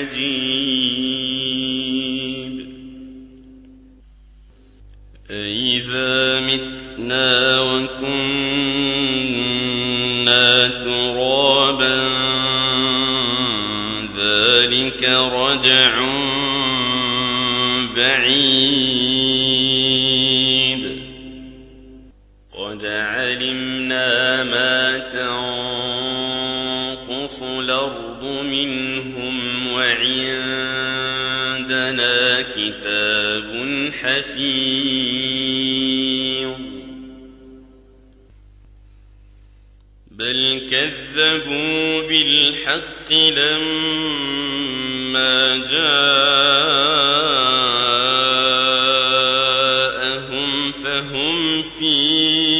عجيب. أإذا متنا وكنا ترابا ذلك رجع بعيد. قد علمنا ما تنقص الأرض منهم وعندنا كتاب حفيظ. بل كذبوا بالحق لما جاءهم فهم في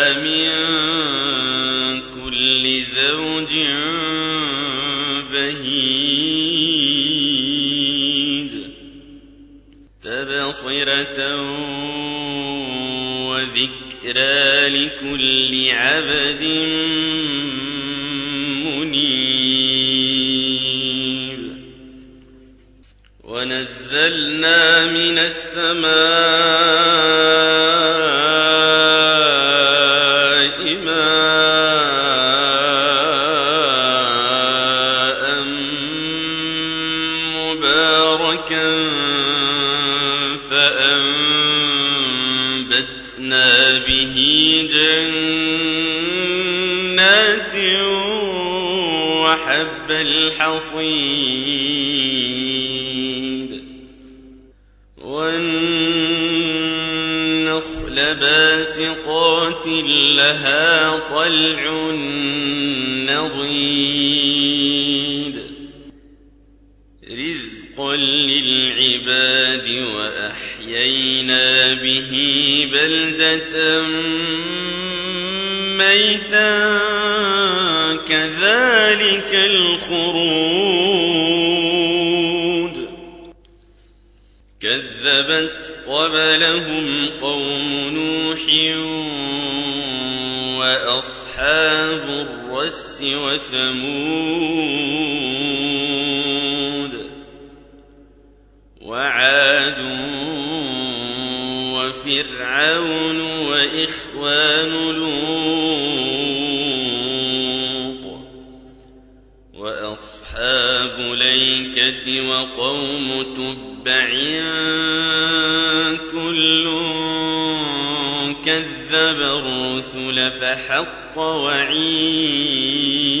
لكل عبد منيب. ونزلنا من السماء فأنبتنا به جنات وحب الحصيد والنخل باسقات لها طلع نضيد رزقا للعباد وأحيينا به بلدة ميتا كذلك الخروج. كذبت قبلهم قوم نوح وأصحاب الرس وثمود. وفرعون وإخوان لوط وأصحاب ليكة وقوم تبع كل كذب الرسل فحق وعيد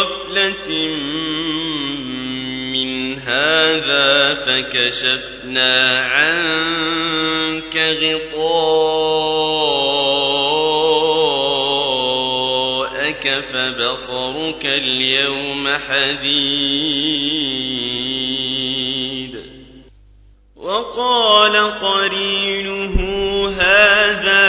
غفلة من هذا فكشفنا عنك غطاءك فبصرك اليوم حديد. وقال قرينه هذا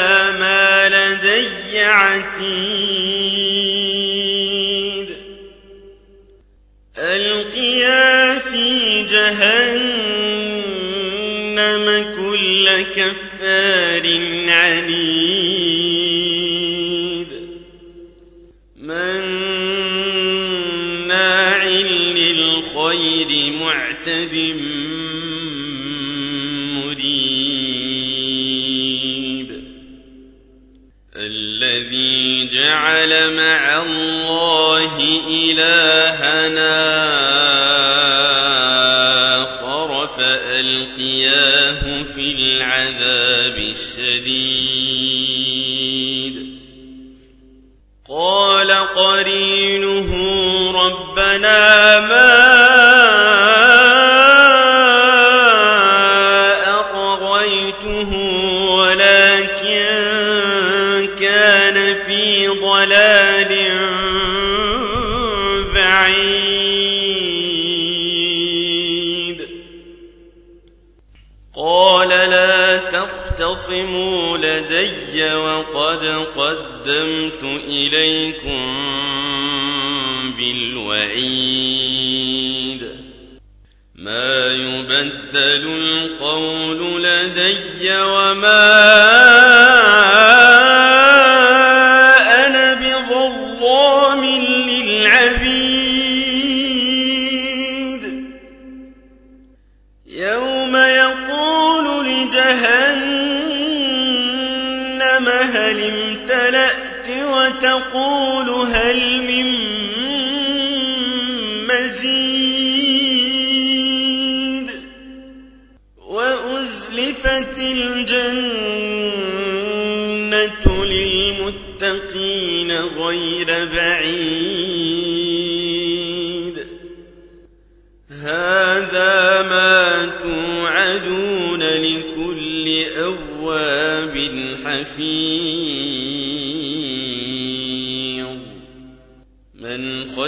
للخير معتد مريب. الذي جعل مع الله إلهنا آخر فألقياه في العذاب الشديد. قال قرينه ربنا ما لدي وقد قدمت إليكم بالوعيد. ما يبدل القول لدي وما وتقول هل من مزيد وأزلفت الجنة للمتقين غير بعيد هذا ما توعدون لكل أواب حفيظ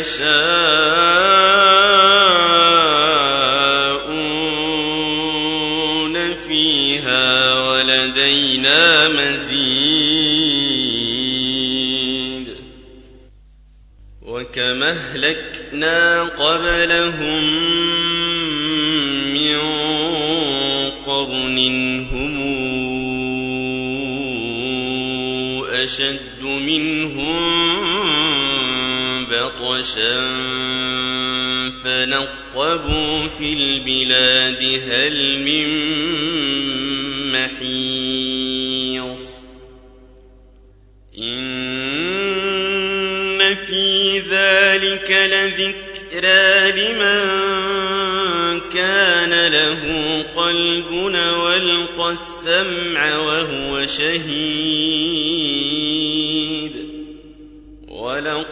يشاءون فيها ولدينا مزيد وكم أهلكنا قبلهم من قرن هم أشد منهم بطشا فنقبوا في البلاد هل من محيص إن في ذلك لذكرى لمن كان له قلب والقى السمع وهو شهيد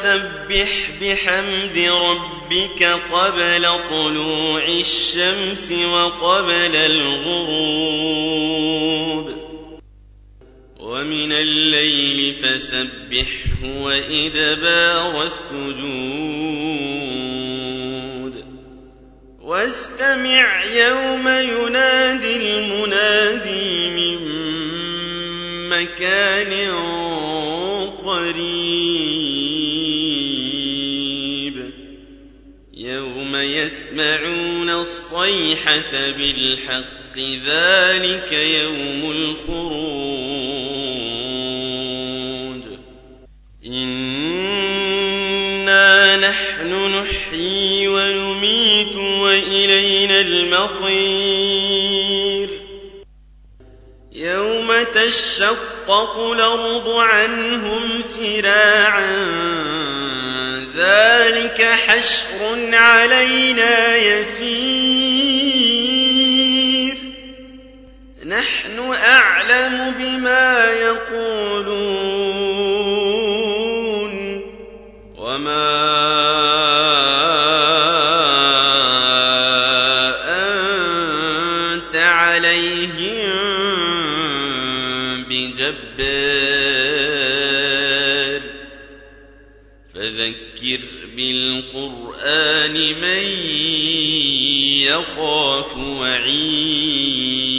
وسبح بحمد ربك قبل طلوع الشمس وقبل الغروب. ومن الليل فسبحه وإدبار السجود. واستمع يوم ينادي المنادي من مكان الصيحة بالحق ذلك يوم الخروج. إنا نحن نحيي ونميت وإلينا المصير. يوم تشقق الأرض عنهم سراعا ذلك حشر علينا يسير. نحن أعلم بما يقولون. بالقرآن من يخاف وعيد